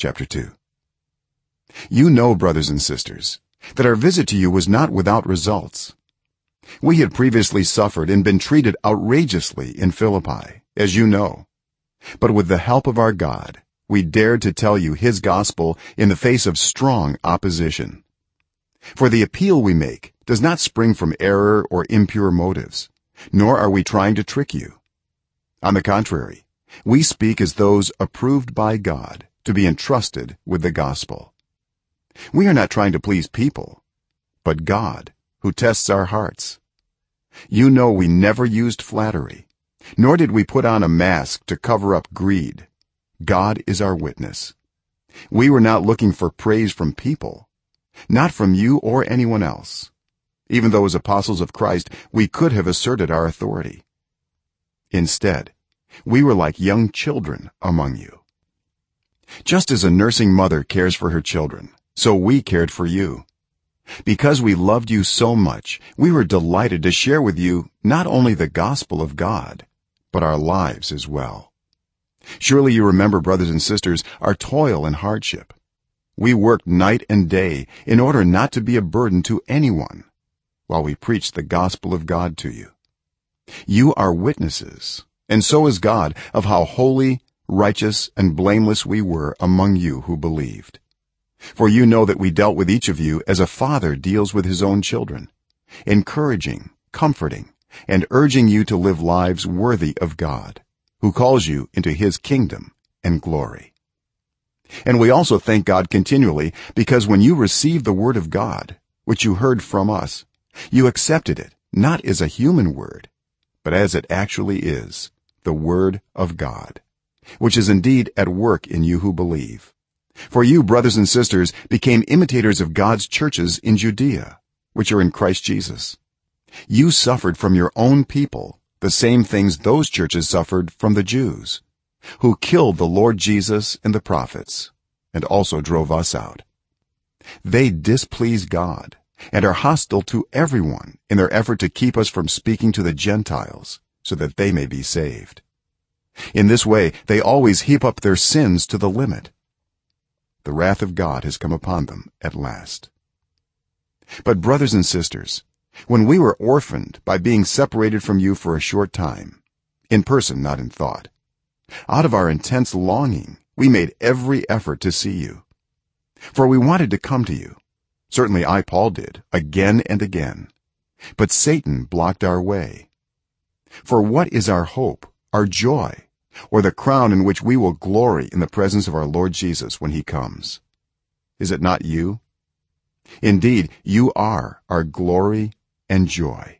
chapter 2 you know brothers and sisters that our visit to you was not without results. We had previously suffered and been treated outrageously in philippi as you know. But with the help of our god we dared to tell you his gospel in the face of strong opposition. For the appeal we make does not spring from error or impure motives nor are we trying to trick you. On the contrary we speak as those approved by god to be entrusted with the gospel. We are not trying to please people but god who tests our hearts. You know we never used flattery nor did we put on a mask to cover up greed. God is our witness. We were not looking for praise from people not from you or anyone else. Even though as apostles of Christ we could have asserted our authority. Instead we were like young children among you just as a nursing mother cares for her children so we cared for you. Because we loved you so much we were delighted to share with you not only the gospel of god but our lives as well. Surely you remember brothers and sisters our toil and hardship. We worked night and day in order not to be a burden to anyone while we preached the gospel of god to you. You are witnesses and so is god of how holy righteous and blameless we were among you who believed. For you know that we dealt with each of you as a father deals with his own children encouraging comforting and urging you to live lives worthy of god who calls you into his kingdom and glory. And we also thank god continually because when you received the word of god which you heard from us you accepted it not as a human word but as it actually is the word of god which is indeed at work in you who believe. For you brothers and sisters became imitators of god's churches in judea which are in christ jesus. You suffered from your own people the same things those churches suffered from the jews who killed the lord jesus and the prophets and also drove us out. They displease god and are hostile to everyone in their effort to keep us from speaking to the gentiles so that they may be saved in this way they always heap up their sins to the limit. The wrath of god has come upon them at last. But brothers and sisters when we were orphaned by being separated from you for a short time in person not in thought out of our intense longing we made every effort to see you. For we wanted to come to you. Certainly i paul did again and again. But satan blocked our way. For what is our hope our joy or the crown in which we will glory in the presence of our lord jesus when he comes. Is it not you? Indeed you are our glory and joy